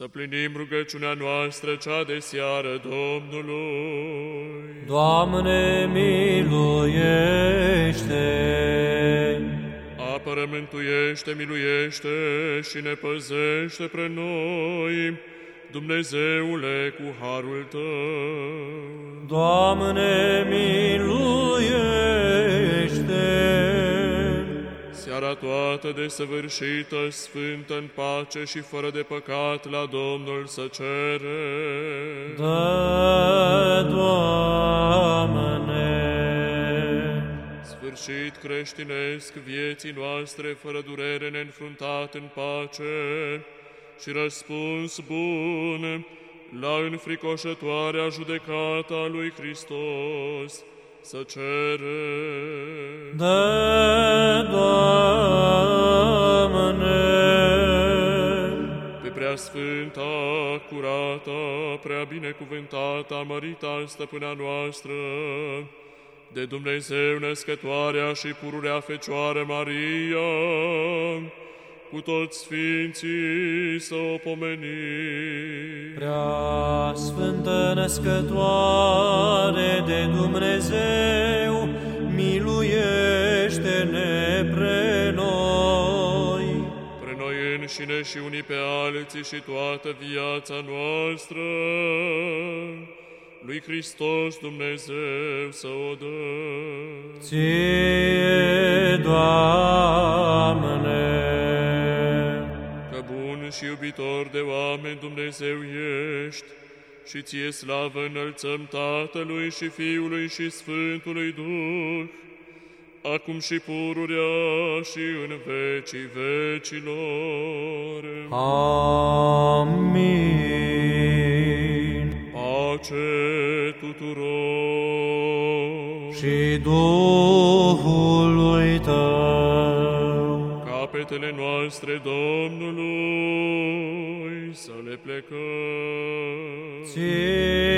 Să plinim rugăciunea noastră, cea de seară Domnului. Doamne, miluiește! Apără, mântuiește, miluiește și ne păzește pre noi, Dumnezeule, cu harul Tău. Doamne, miluiește! Seara toată desăvârșită, sfântă în pace și fără de păcat la Domnul să cere. Dă, Doamne! Sfârșit creștinesc vieții noastre fără durere neînfruntat în pace și răspuns bun la înfricoșătoarea judecata lui Hristos să cere. Dă, Doamne! Sfânta, curata, prea binecuvântata, mărita stăpâna noastră, de Dumnezeu născătoarea și pururea Fecioară Maria, cu toți sfinții să o pomenim. Prea Sfântă Născătoare de Dumnezeu, miluiește-ne pre noi. Pre noi înșine și unii pe alții și toată viața noastră, lui Hristos Dumnezeu să o dă. Ție, Doamne! Că bun și iubitor de oameni Dumnezeu ești, și ție slavă înălțăm Tatălui și Fiului și Sfântului Duh, acum și pururea și în vecii vecilor. Amin. Pace tuturor! Și Duhului Tău. Capetele noastre Domnului să le plecăm. Ție,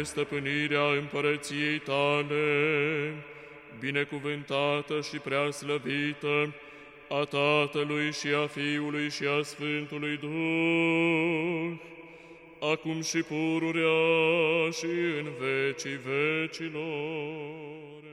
Fie stăpânirea împărăției tale, binecuvântată și prea slăvită, a Tatălui și a Fiului și a Sfântului Duh, acum și pururea și în vecii vecilor.